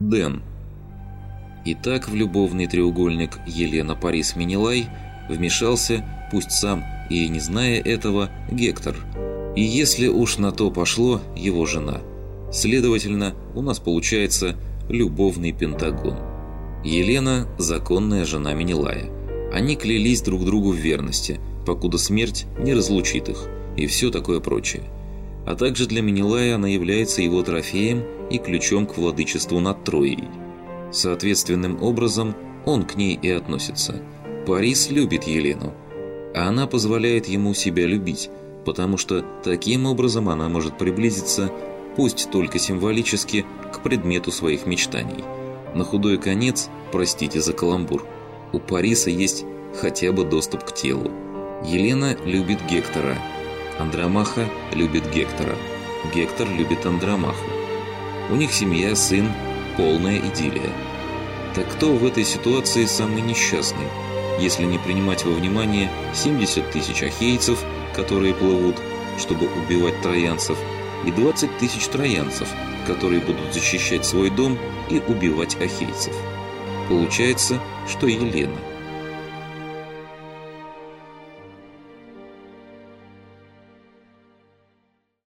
Дэн. Итак, в любовный треугольник Елена-Парис-Менелай вмешался, пусть сам и не зная этого, Гектор. И если уж на то пошло, его жена. Следовательно, у нас получается любовный пентагон. Елена – законная жена Менелая. Они клялись друг другу в верности, покуда смерть не разлучит их, и все такое прочее. А также для Менелая она является его трофеем и ключом к владычеству над Троей. Соответственным образом он к ней и относится. Парис любит Елену, а она позволяет ему себя любить, потому что таким образом она может приблизиться, пусть только символически, к предмету своих мечтаний. На худой конец, простите за каламбур, у Париса есть хотя бы доступ к телу. Елена любит Гектора, Андромаха любит Гектора, Гектор любит Андромаху. У них семья, сын, полная идиллия. Так кто в этой ситуации самый несчастный, если не принимать во внимание 70 тысяч ахейцев, которые плывут, чтобы убивать троянцев, и 20 тысяч троянцев, которые будут защищать свой дом и убивать ахейцев? Получается, что Елена –